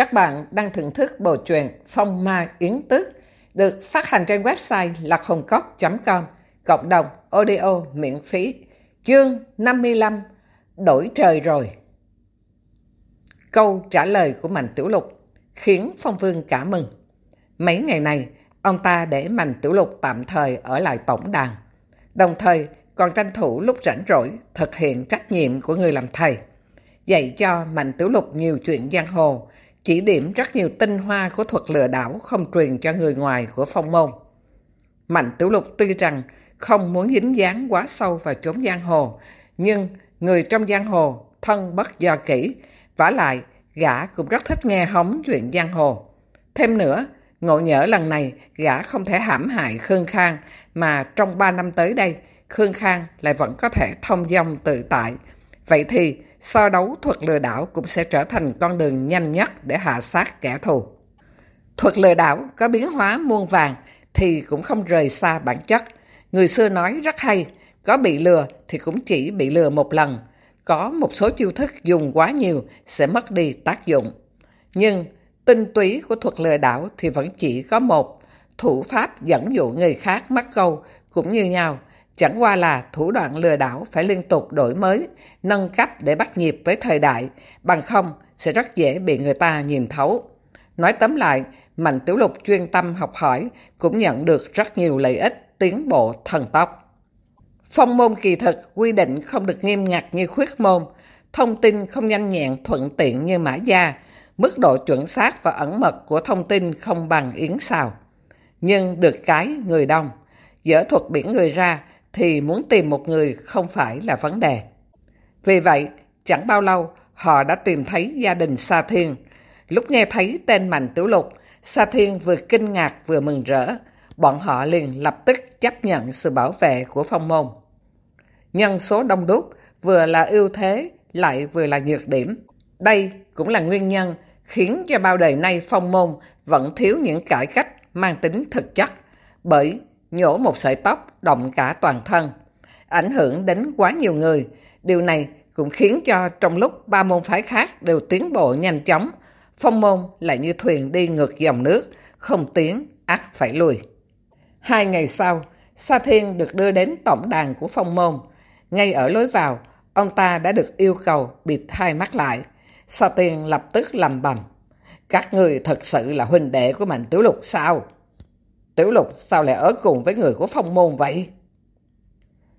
Các bạn đang thưởng thức bộ truyện Phong Ma Yến Tước được phát hành trên website lạchồngcốc.com cộng đồng audio miễn phí chương 55 Đổi trời rồi Câu trả lời của Mạnh Tiểu Lục khiến Phong Vương cả mừng. Mấy ngày này, ông ta để Mạnh Tiểu Lục tạm thời ở lại tổng đàn. Đồng thời, còn tranh thủ lúc rảnh rỗi thực hiện trách nhiệm của người làm thầy. Dạy cho Mạnh Tiểu Lục nhiều chuyện giang hồ, chỉ điểm rất nhiều tinh hoa của thuật lừa đảo không truyền cho người ngoài của phong môn. Mạnh Tiểu Lục tuy rằng không muốn dính dáng quá sâu vào chốn giang hồ, nhưng người trong giang hồ thân bất do kỹ, vả lại gã cũng rất thích nghe hóng chuyện giang hồ. Thêm nữa, ngộ nhỡ lần này gã không thể hãm hại Khương Khang mà trong 3 năm tới đây Khương Khang lại vẫn có thể thông dong tự tại. Vậy thì so đấu thuật lừa đảo cũng sẽ trở thành con đường nhanh nhất để hạ sát kẻ thù. Thuật lừa đảo có biến hóa muôn vàng thì cũng không rời xa bản chất. Người xưa nói rất hay, có bị lừa thì cũng chỉ bị lừa một lần. Có một số chiêu thức dùng quá nhiều sẽ mất đi tác dụng. Nhưng tinh túy của thuật lừa đảo thì vẫn chỉ có một. Thủ pháp dẫn dụ người khác mắc câu cũng như nhau. Chẳng qua là thủ đoạn lừa đảo phải liên tục đổi mới, nâng cấp để bắt nhịp với thời đại, bằng không sẽ rất dễ bị người ta nhìn thấu. Nói tóm lại, Mạnh Tiểu Lục chuyên tâm học hỏi cũng nhận được rất nhiều lợi ích, tiến bộ thần tốc. Phong môn kỳ thực quy định không được nghiêm ngặt như khuyết môn, thông tin không nhanh nhẹn thuận tiện như mã gia, mức độ chuẩn xác và ẩn mật của thông tin không bằng yến xào. Nhưng được cái người đông, dở thuật biển người ra thì muốn tìm một người không phải là vấn đề. Vì vậy, chẳng bao lâu họ đã tìm thấy gia đình Sa Thiên. Lúc nghe thấy tên Mạnh Tiểu Lục, Sa Thiên vừa kinh ngạc vừa mừng rỡ. Bọn họ liền lập tức chấp nhận sự bảo vệ của phong môn. Nhân số đông đúc vừa là ưu thế lại vừa là nhược điểm. Đây cũng là nguyên nhân khiến cho bao đời nay phong môn vẫn thiếu những cải cách mang tính thực chất. Bởi nhổ một sợi tóc động cả toàn thân, ảnh hưởng đến quá nhiều người. Điều này cũng khiến cho trong lúc ba môn phái khác đều tiến bộ nhanh chóng, phong môn lại như thuyền đi ngược dòng nước, không tiến, ắt phải lùi. Hai ngày sau, Sa Thiên được đưa đến tổng đàn của phong môn. Ngay ở lối vào, ông ta đã được yêu cầu bịt hai mắt lại. Sa Thiên lập tức lầm bầm. Các người thật sự là huynh đệ của Mạnh Tiểu Lục sao? Tiểu lục sao lại ở cùng với người của phong môn vậy?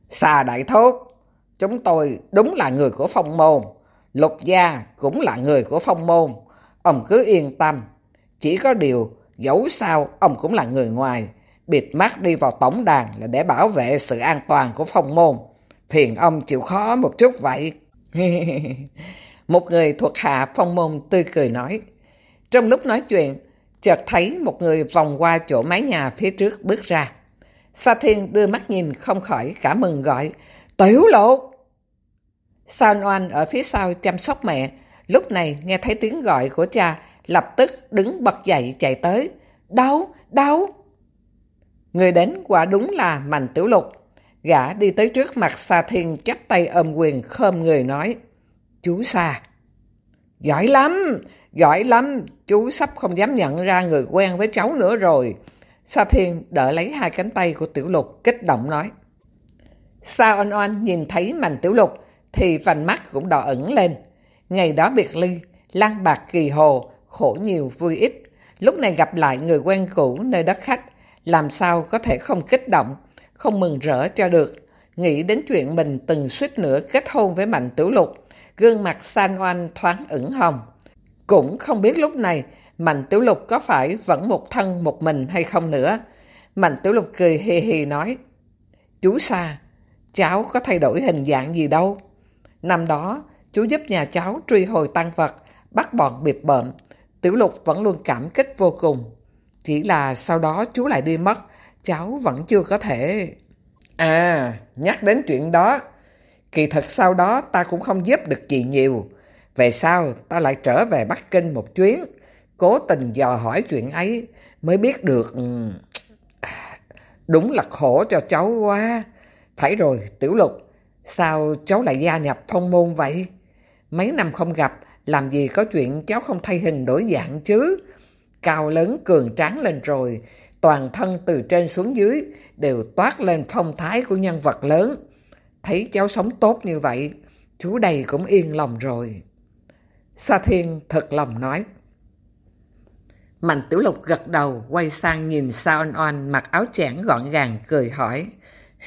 Xà đại thốt, chúng tôi đúng là người của phong môn. Lục gia cũng là người của phong môn. Ông cứ yên tâm. Chỉ có điều, dẫu sao ông cũng là người ngoài. Bịt mắt đi vào tổng đàn là để bảo vệ sự an toàn của phong môn. Phiền ông chịu khó một chút vậy. một người thuộc hạ phong môn tươi cười nói. Trong lúc nói chuyện, chợt thấy một người vòng qua chỗ mái nhà phía trước bước ra. Sa Thiên đưa mắt nhìn không khỏi cả mừng gọi, Tiểu lộ! Sao Noan ở phía sau chăm sóc mẹ, lúc này nghe thấy tiếng gọi của cha, lập tức đứng bật dậy chạy tới. Đau, đau! Người đến quả đúng là Mạnh Tiểu Lục. Gã đi tới trước mặt Sa Thiên chắp tay ôm quyền khơm người nói, Chú Sa, giỏi lắm! Giỏi lắm, chú sắp không dám nhận ra người quen với cháu nữa rồi. Sa Thiên đỡ lấy hai cánh tay của Tiểu Lục, kích động nói. Sa On On nhìn thấy mảnh Tiểu Lục thì vành mắt cũng đỏ ẩn lên. Ngày đó biệt ly, lang bạc kỳ hồ, khổ nhiều vui ít. Lúc này gặp lại người quen cũ nơi đất khách, làm sao có thể không kích động, không mừng rỡ cho được. Nghĩ đến chuyện mình từng suýt nữa kết hôn với Mạnh Tiểu Lục, gương mặt san oanh thoáng ửng hồng. Cũng không biết lúc này Mạnh Tiểu Lục có phải vẫn một thân một mình hay không nữa. Mạnh Tiểu Lục cười hì hì nói Chú Sa, cháu có thay đổi hình dạng gì đâu. Năm đó, chú giúp nhà cháu truy hồi tăng vật, bắt bọn biệt bợm. Tiểu Lục vẫn luôn cảm kích vô cùng. Chỉ là sau đó chú lại đi mất, cháu vẫn chưa có thể... À, nhắc đến chuyện đó, kỳ thật sau đó ta cũng không giúp được gì nhiều. Về sau, ta lại trở về Bắc Kinh một chuyến, cố tình dò hỏi chuyện ấy, mới biết được... Ừ, đúng là khổ cho cháu quá. Phải rồi, Tiểu Lục, sao cháu lại gia nhập thông môn vậy? Mấy năm không gặp, làm gì có chuyện cháu không thay hình đổi dạng chứ? Cao lớn cường tráng lên rồi, toàn thân từ trên xuống dưới đều toát lên phong thái của nhân vật lớn. Thấy cháu sống tốt như vậy, chú đầy cũng yên lòng rồi. Sa Thiên thật lòng nói. Mạnh Tiểu Lục gật đầu, quay sang nhìn Sa On On mặc áo chẽn gọn gàng, cười hỏi.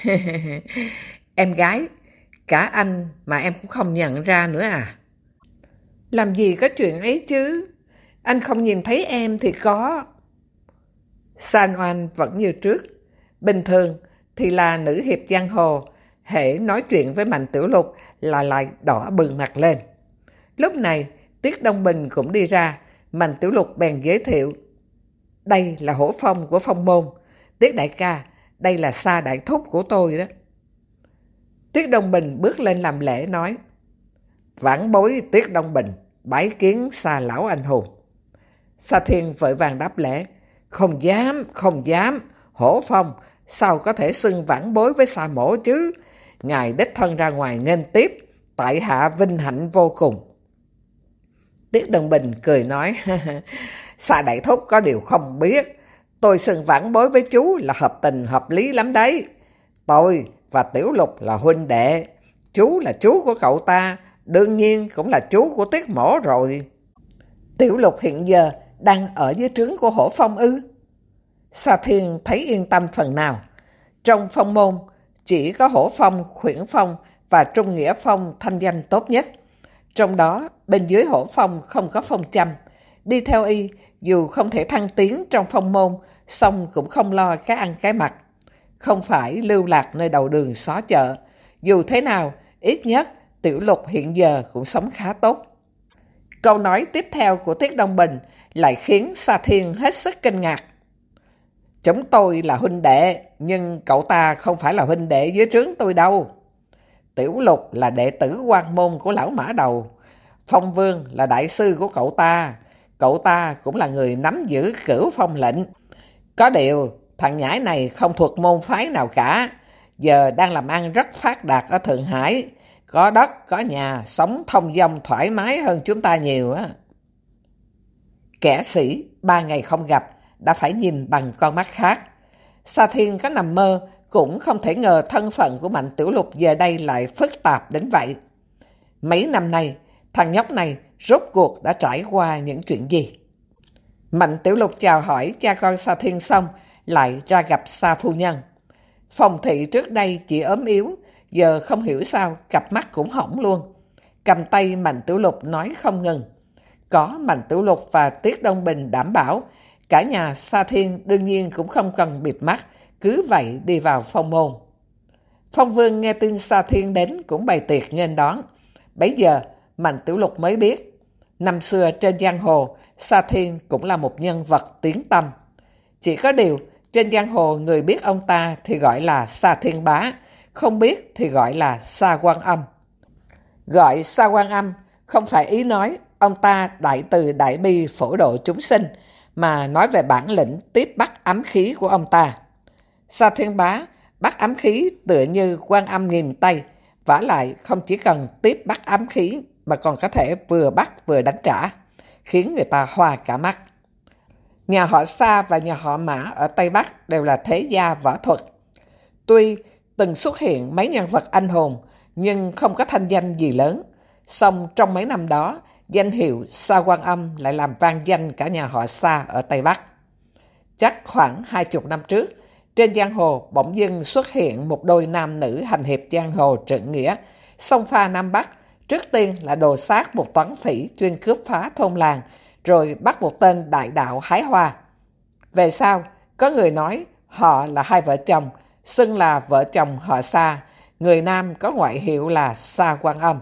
em gái, cả anh mà em cũng không nhận ra nữa à? Làm gì có chuyện ấy chứ? Anh không nhìn thấy em thì có. San Oan vẫn như trước. Bình thường thì là nữ hiệp giang hồ, hệ nói chuyện với Mạnh Tiểu Lục là lại đỏ bừng mặt lên. Lúc này, Tiết Đông Bình cũng đi ra, Mạnh Tiểu Lục bèn giới thiệu. Đây là hổ phong của phong môn. Tiết đại ca, đây là xa đại thúc của tôi đó. Tiết Đông Bình bước lên làm lễ nói. Vãn bối Tiết Đông Bình, bái kiến xa lão anh hùng. Sa Thiên vội vàng đáp lễ. Không dám, không dám. Hổ phong, sao có thể xưng vãn bối với xa mổ chứ? Ngài đích thân ra ngoài nghênh tiếp, tại hạ vinh hạnh vô cùng. Tiết Đồng Bình cười nói, xa đại thúc có điều không biết. Tôi xưng vãn bối với chú là hợp tình hợp lý lắm đấy. Tôi và Tiểu Lục là huynh đệ. Chú là chú của cậu ta, đương nhiên cũng là chú của Tiết Mổ rồi. Tiểu Lục hiện giờ đang ở dưới trướng của hổ phong ư. Sa Thiên thấy yên tâm phần nào. Trong phong môn, chỉ có hổ phong, khuyển phong và trung nghĩa phong thanh danh tốt nhất. Trong đó, bên dưới hổ phong không có phong châm. Đi theo y, dù không thể thăng tiến trong phong môn, song cũng không lo cái ăn cái mặt. Không phải lưu lạc nơi đầu đường xó chợ. Dù thế nào, ít nhất tiểu lục hiện giờ cũng sống khá tốt. Câu nói tiếp theo của Tiết Đông Bình lại khiến Sa Thiên hết sức kinh ngạc. Chúng tôi là huynh đệ, nhưng cậu ta không phải là huynh đệ dưới trướng tôi đâu. Tiểu Lục là đệ tử quan môn của lão mã đầu. Phong Vương là đại sư của cậu ta. Cậu ta cũng là người nắm giữ cửu phong lệnh. Có điều, thằng nhãi này không thuộc môn phái nào cả. Giờ đang làm ăn rất phát đạt ở Thượng Hải. Có đất, có nhà, sống thông dong thoải mái hơn chúng ta nhiều á. Kẻ sĩ, ba ngày không gặp, đã phải nhìn bằng con mắt khác. Sa Thiên có nằm mơ, cũng không thể ngờ thân phận của Mạnh Tiểu Lục giờ đây lại phức tạp đến vậy. Mấy năm nay, thằng nhóc này rốt cuộc đã trải qua những chuyện gì? Mạnh Tiểu Lục chào hỏi cha con Sa Thiên xong, lại ra gặp Sa Phu Nhân. Phòng thị trước đây chỉ ốm yếu, giờ không hiểu sao cặp mắt cũng hỏng luôn. Cầm tay Mạnh Tiểu Lục nói không ngừng. Có Mạnh Tiểu Lục và Tiết Đông Bình đảm bảo, cả nhà Sa Thiên đương nhiên cũng không cần bịt mắt, cứ vậy đi vào phong môn. Phong Vương nghe tin Sa Thiên đến cũng bày tiệc nghênh đón. Bấy giờ, Mạnh Tiểu Lục mới biết, năm xưa trên giang hồ, Sa Thiên cũng là một nhân vật tiếng tâm. Chỉ có điều, trên giang hồ người biết ông ta thì gọi là Sa Thiên Bá, không biết thì gọi là Sa Quan Âm. Gọi Sa Quan Âm không phải ý nói ông ta đại từ đại bi phổ độ chúng sinh, mà nói về bản lĩnh tiếp bắt ám khí của ông ta. Sa Thiên Bá bắt ám khí tựa như quan âm nghìn tay, vả lại không chỉ cần tiếp bắt ám khí mà còn có thể vừa bắt vừa đánh trả, khiến người ta hoa cả mắt. Nhà họ Sa và nhà họ Mã ở Tây Bắc đều là thế gia võ thuật. Tuy từng xuất hiện mấy nhân vật anh hùng, nhưng không có thanh danh gì lớn. Song trong mấy năm đó, danh hiệu Sa Quan Âm lại làm vang danh cả nhà họ Sa ở Tây Bắc. Chắc khoảng hai chục năm trước, trên giang hồ bỗng dưng xuất hiện một đôi nam nữ hành hiệp giang hồ trượng nghĩa, song pha Nam Bắc, trước tiên là đồ sát một toán phỉ chuyên cướp phá thôn làng, rồi bắt một tên đại đạo hái hoa. Về sau, có người nói họ là hai vợ chồng, xưng là vợ chồng họ Sa, người nam có ngoại hiệu là Sa Quan Âm.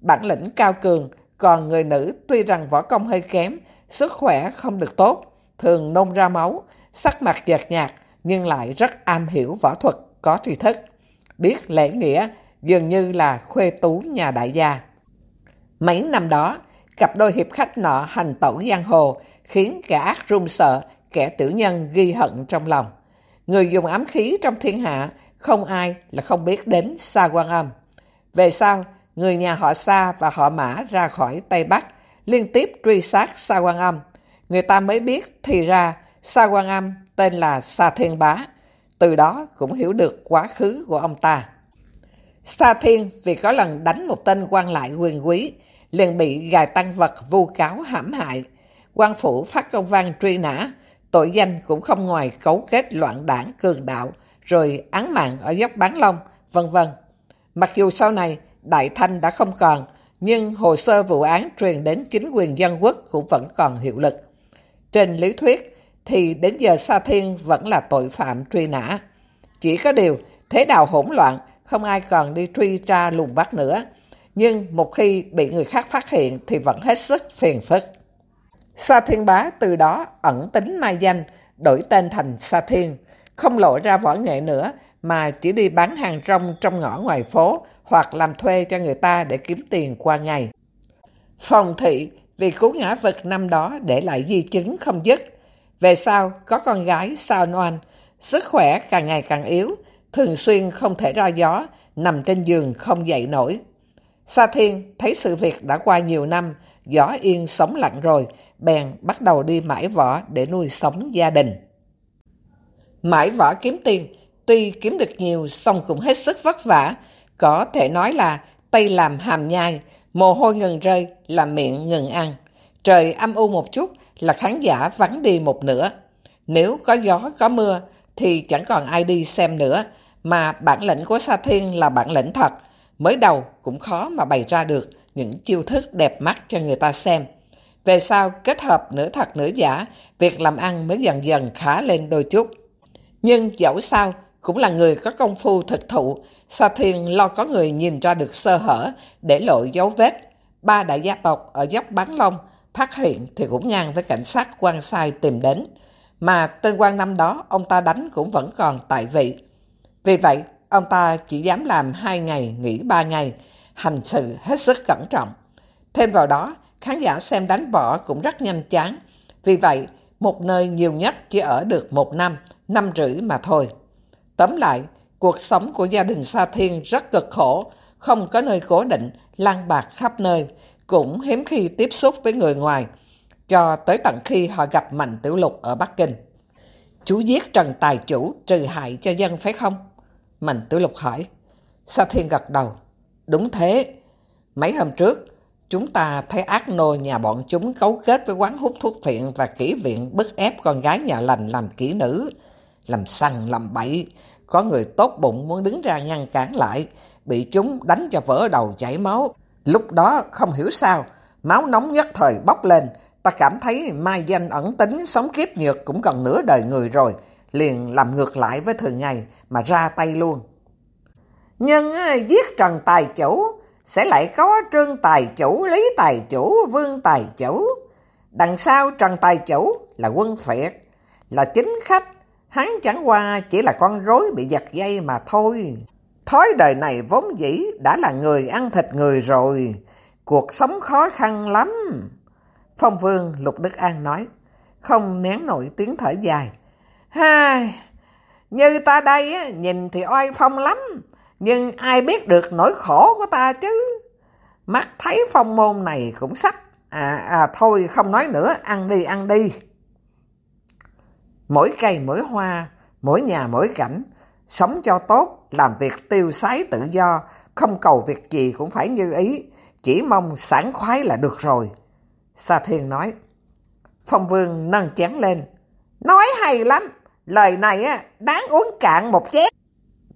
Bản lĩnh cao cường, còn người nữ tuy rằng võ công hơi kém, sức khỏe không được tốt, thường nôn ra máu, sắc mặt giật nhạt, nhưng lại rất am hiểu võ thuật, có tri thức. Biết lễ nghĩa, dường như là khuê tú nhà đại gia. Mấy năm đó, cặp đôi hiệp khách nọ hành tẩu giang hồ, khiến kẻ ác run sợ, kẻ tiểu nhân ghi hận trong lòng. Người dùng ám khí trong thiên hạ, không ai là không biết đến Sa Quan Âm. Về sau, người nhà họ Sa và họ Mã ra khỏi Tây Bắc, liên tiếp truy sát Sa Quan Âm. Người ta mới biết thì ra Sa Quan Âm tên là Sa Thiên Bá, từ đó cũng hiểu được quá khứ của ông ta. Sa Thiên vì có lần đánh một tên quan lại quyền quý, liền bị gài tăng vật vu cáo hãm hại. quan phủ phát công văn truy nã, tội danh cũng không ngoài cấu kết loạn đảng cường đạo, rồi án mạng ở dốc Bán Long, vân vân. Mặc dù sau này Đại Thanh đã không còn, nhưng hồ sơ vụ án truyền đến chính quyền dân quốc cũng vẫn còn hiệu lực. Trên lý thuyết thì đến giờ Sa Thiên vẫn là tội phạm truy nã. Chỉ có điều thế đạo hỗn loạn, không ai còn đi truy tra lùng bắt nữa. Nhưng một khi bị người khác phát hiện thì vẫn hết sức phiền phức. Sa Thiên Bá từ đó ẩn tính mai danh, đổi tên thành Sa Thiên, không lộ ra võ nghệ nữa mà chỉ đi bán hàng rong trong ngõ ngoài phố hoặc làm thuê cho người ta để kiếm tiền qua ngày. Phòng thị vì cú ngã vật năm đó để lại di chứng không dứt. Về sau có con gái sao noan, sức khỏe càng ngày càng yếu, thường xuyên không thể ra gió, nằm trên giường không dậy nổi. Sa Thiên thấy sự việc đã qua nhiều năm, gió yên sống lặng rồi, bèn bắt đầu đi mãi võ để nuôi sống gia đình. Mãi võ kiếm tiền, tuy kiếm được nhiều song cũng hết sức vất vả, có thể nói là tay làm hàm nhai, mồ hôi ngừng rơi là miệng ngừng ăn. Trời âm u một chút là khán giả vắng đi một nửa. Nếu có gió, có mưa thì chẳng còn ai đi xem nữa, mà bản lĩnh của Sa Thiên là bản lĩnh thật, mới đầu cũng khó mà bày ra được những chiêu thức đẹp mắt cho người ta xem. Về sau kết hợp nửa thật nửa giả, việc làm ăn mới dần dần khá lên đôi chút. Nhưng dẫu sao cũng là người có công phu thực thụ, Sa Thiên lo có người nhìn ra được sơ hở để lộ dấu vết. Ba đại gia tộc ở dốc Bán Long phát hiện thì cũng ngang với cảnh sát quan sai tìm đến. Mà tên quan năm đó ông ta đánh cũng vẫn còn tại vị. Vì vậy, ông ta chỉ dám làm hai ngày, nghỉ ba ngày, hành sự hết sức cẩn trọng. Thêm vào đó, khán giả xem đánh võ cũng rất nhanh chán. Vì vậy, một nơi nhiều nhất chỉ ở được một năm, năm rưỡi mà thôi. Tóm lại, cuộc sống của gia đình Sa Thiên rất cực khổ, không có nơi cố định, lang bạc khắp nơi, cũng hiếm khi tiếp xúc với người ngoài, cho tới tận khi họ gặp Mạnh Tiểu Lục ở Bắc Kinh. Chú giết Trần Tài Chủ trừ hại cho dân phải không? Mạnh Tiểu Lục hỏi. Sa Thiên gật đầu. Đúng thế. Mấy hôm trước, chúng ta thấy ác nô nhà bọn chúng cấu kết với quán hút thuốc phiện và kỹ viện bức ép con gái nhà lành làm kỹ nữ, làm săn làm bậy. Có người tốt bụng muốn đứng ra ngăn cản lại, bị chúng đánh cho vỡ đầu chảy máu. Lúc đó không hiểu sao, máu nóng nhất thời bốc lên, ta cảm thấy mai danh ẩn tính sống kiếp nhược cũng gần nửa đời người rồi, liền làm ngược lại với thường ngày mà ra tay luôn. Nhưng à, giết Trần Tài Chủ sẽ lại có Trương Tài Chủ, Lý Tài Chủ, Vương Tài Chủ. Đằng sau Trần Tài Chủ là quân phiệt, là chính khách, hắn chẳng qua chỉ là con rối bị giật dây mà thôi. Thói đời này vốn dĩ đã là người ăn thịt người rồi, cuộc sống khó khăn lắm. Phong Vương Lục Đức An nói, không nén nổi tiếng thở dài. Hai, như ta đây nhìn thì oai phong lắm, nhưng ai biết được nỗi khổ của ta chứ. Mắt thấy phong môn này cũng sắp, à, à thôi không nói nữa, ăn đi ăn đi. Mỗi cây mỗi hoa, mỗi nhà mỗi cảnh, sống cho tốt, làm việc tiêu sái tự do, không cầu việc gì cũng phải như ý, chỉ mong sảng khoái là được rồi. Sa Thiên nói. Phong Vương nâng chén lên. Nói hay lắm, lời này á đáng uống cạn một chén.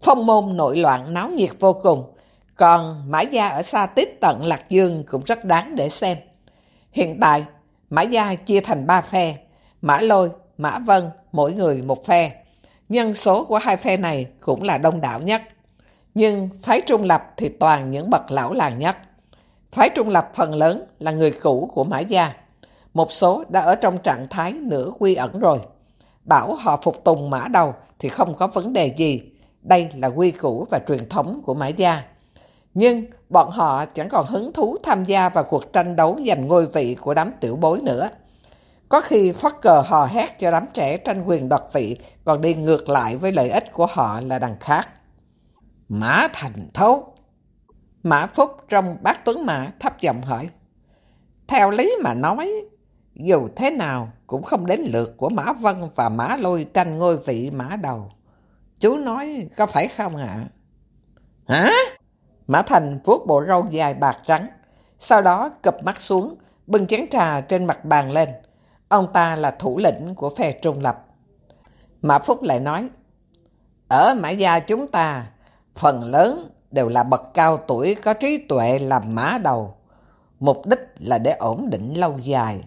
Phong môn nội loạn náo nhiệt vô cùng, còn Mã Gia ở xa tít tận Lạc Dương cũng rất đáng để xem. Hiện tại, Mã Gia chia thành ba phe, Mã Lôi, Mã Vân, mỗi người một phe. Nhân số của hai phe này cũng là đông đảo nhất. Nhưng phái trung lập thì toàn những bậc lão làng nhất. Phái trung lập phần lớn là người cũ của Mã Gia. Một số đã ở trong trạng thái nửa quy ẩn rồi. Bảo họ phục tùng Mã đầu thì không có vấn đề gì. Đây là quy củ và truyền thống của Mã Gia. Nhưng bọn họ chẳng còn hứng thú tham gia vào cuộc tranh đấu giành ngôi vị của đám tiểu bối nữa. Có khi phát cờ hò hét cho đám trẻ tranh quyền đoạt vị còn đi ngược lại với lợi ích của họ là đằng khác. Mã Thành Thấu Mã Phúc trong bát tuấn mã thấp giọng hỏi. Theo lý mà nói, dù thế nào cũng không đến lượt của Mã Vân và Mã Lôi tranh ngôi vị Mã Đầu. Chú nói có phải không ạ? Hả? Mã Thành vuốt bộ râu dài bạc trắng, sau đó cập mắt xuống, bưng chén trà trên mặt bàn lên. Ông ta là thủ lĩnh của phe trung lập. Mã Phúc lại nói, ở Mã Gia chúng ta, phần lớn đều là bậc cao tuổi có trí tuệ làm mã đầu. Mục đích là để ổn định lâu dài.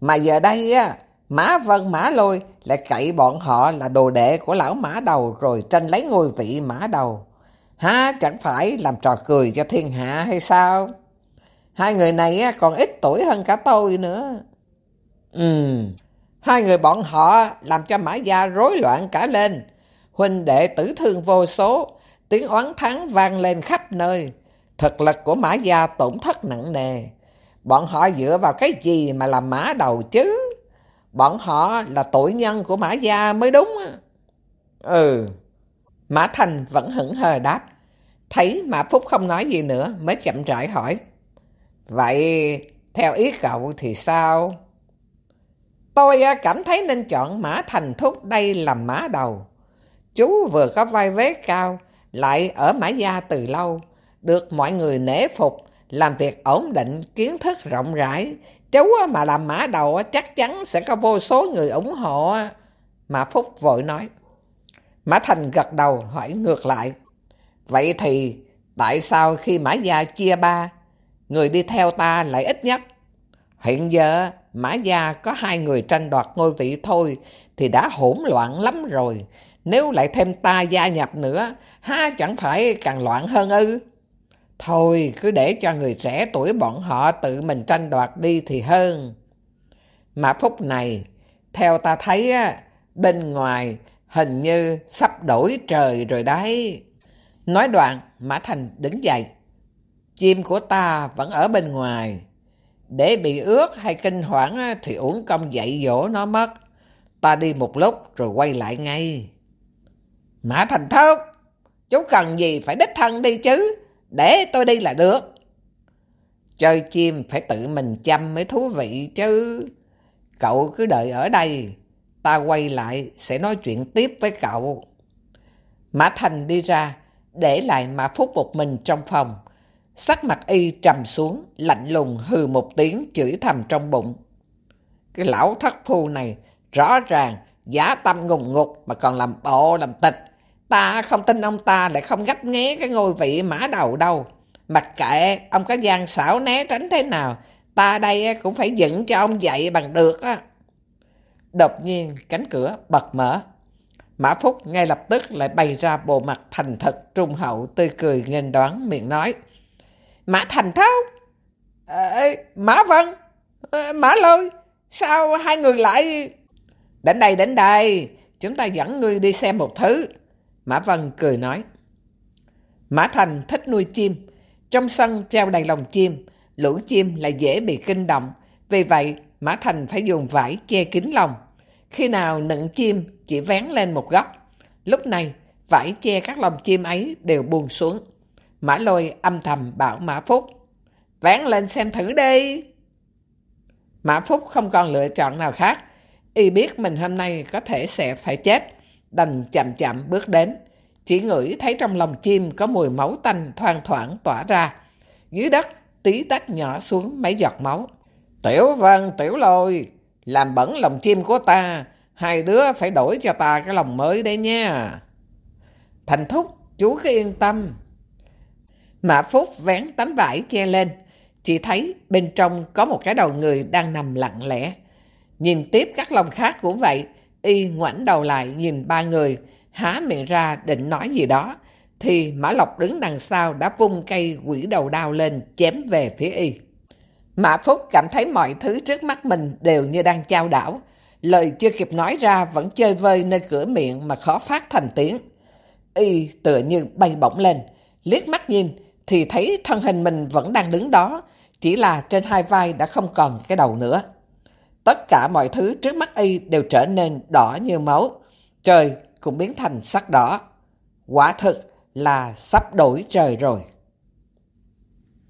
Mà giờ đây á, Mã Vân Mã Lôi lại cậy bọn họ là đồ đệ của lão mã đầu rồi tranh lấy ngôi vị mã đầu. Há chẳng phải làm trò cười cho thiên hạ hay sao? Hai người này còn ít tuổi hơn cả tôi nữa. Ừ, hai người bọn họ làm cho mã gia rối loạn cả lên. Huynh đệ tử thương vô số, tiếng oán thắng vang lên khắp nơi. Thực lực của mã gia tổn thất nặng nề. Bọn họ dựa vào cái gì mà làm mã đầu chứ? Bọn họ là tội nhân của mã gia mới đúng. Ừ. Mã Thành vẫn hững hờ đáp. Thấy Mã Phúc không nói gì nữa mới chậm rãi hỏi. Vậy theo ý cậu thì sao? Tôi à, cảm thấy nên chọn Mã Thành Thúc đây làm mã đầu. Chú vừa có vai vế cao, lại ở Mã Gia từ lâu, được mọi người nể phục, làm việc ổn định, kiến thức rộng rãi. Chú à, mà làm mã đầu à, chắc chắn sẽ có vô số người ủng hộ. Mã Phúc vội nói. Mã Thành gật đầu hỏi ngược lại. Vậy thì tại sao khi Mã Gia chia ba, người đi theo ta lại ít nhất? Hiện giờ Mã Gia có hai người tranh đoạt ngôi vị thôi thì đã hỗn loạn lắm rồi. Nếu lại thêm ta gia nhập nữa, ha chẳng phải càng loạn hơn ư? Thôi, cứ để cho người trẻ tuổi bọn họ tự mình tranh đoạt đi thì hơn. Mà phút này, theo ta thấy á, bên ngoài hình như sắp đổi trời rồi đấy. Nói đoạn, Mã Thành đứng dậy. Chim của ta vẫn ở bên ngoài. Để bị ướt hay kinh hoảng thì uổng công dạy dỗ nó mất. Ta đi một lúc rồi quay lại ngay. Mã Thành Thốt, chú cần gì phải đích thân đi chứ, để tôi đi là được. Chơi chim phải tự mình chăm mới thú vị chứ. Cậu cứ đợi ở đây, ta quay lại sẽ nói chuyện tiếp với cậu. Mã Thành đi ra, để lại Mã Phúc một mình trong phòng. Sắc mặt y trầm xuống, lạnh lùng hừ một tiếng chửi thầm trong bụng. Cái lão thất phu này rõ ràng giả tâm ngùng ngục mà còn làm bộ làm tịch. Ta không tin ông ta lại không gấp nghé cái ngôi vị mã đầu đâu. Mặc kệ ông có gian xảo né tránh thế nào, ta đây cũng phải dựng cho ông dậy bằng được á. Đột nhiên cánh cửa bật mở. Mã Phúc ngay lập tức lại bày ra bộ mặt thành thật trung hậu tươi cười nghênh đoán miệng nói. Mã Thành Tháo, à, Mã Vân, à, ờ, Mã Lôi, sao hai người lại... Đến đây, đến đây, chúng ta dẫn ngươi đi xem một thứ. Mã Vân cười nói. Mã Thành thích nuôi chim. Trong sân treo đầy lồng chim, lũ chim lại dễ bị kinh động. Vì vậy, Mã Thành phải dùng vải che kín lồng. Khi nào nựng chim chỉ vén lên một góc. Lúc này, vải che các lồng chim ấy đều buông xuống. Mã Lôi âm thầm bảo Mã Phúc. ván lên xem thử đi. Mã Phúc không còn lựa chọn nào khác. Y biết mình hôm nay có thể sẽ phải chết đành chậm chậm bước đến. Chỉ ngửi thấy trong lòng chim có mùi máu tanh thoang thoảng tỏa ra. Dưới đất, tí tách nhỏ xuống mấy giọt máu. Tiểu Vân, Tiểu Lôi, làm bẩn lòng chim của ta. Hai đứa phải đổi cho ta cái lòng mới đấy nha. Thành thúc, chú cứ yên tâm. Mã Phúc vén tấm vải che lên. Chỉ thấy bên trong có một cái đầu người đang nằm lặng lẽ. Nhìn tiếp các lòng khác cũng vậy, Y ngoảnh đầu lại nhìn ba người, há miệng ra định nói gì đó, thì Mã Lộc đứng đằng sau đã vung cây quỷ đầu đao lên chém về phía Y. Mã Phúc cảm thấy mọi thứ trước mắt mình đều như đang trao đảo. Lời chưa kịp nói ra vẫn chơi vơi nơi cửa miệng mà khó phát thành tiếng. Y tựa như bay bổng lên, liếc mắt nhìn thì thấy thân hình mình vẫn đang đứng đó, chỉ là trên hai vai đã không còn cái đầu nữa. Tất cả mọi thứ trước mắt y đều trở nên đỏ như máu. Trời cũng biến thành sắc đỏ. Quả thực là sắp đổi trời rồi.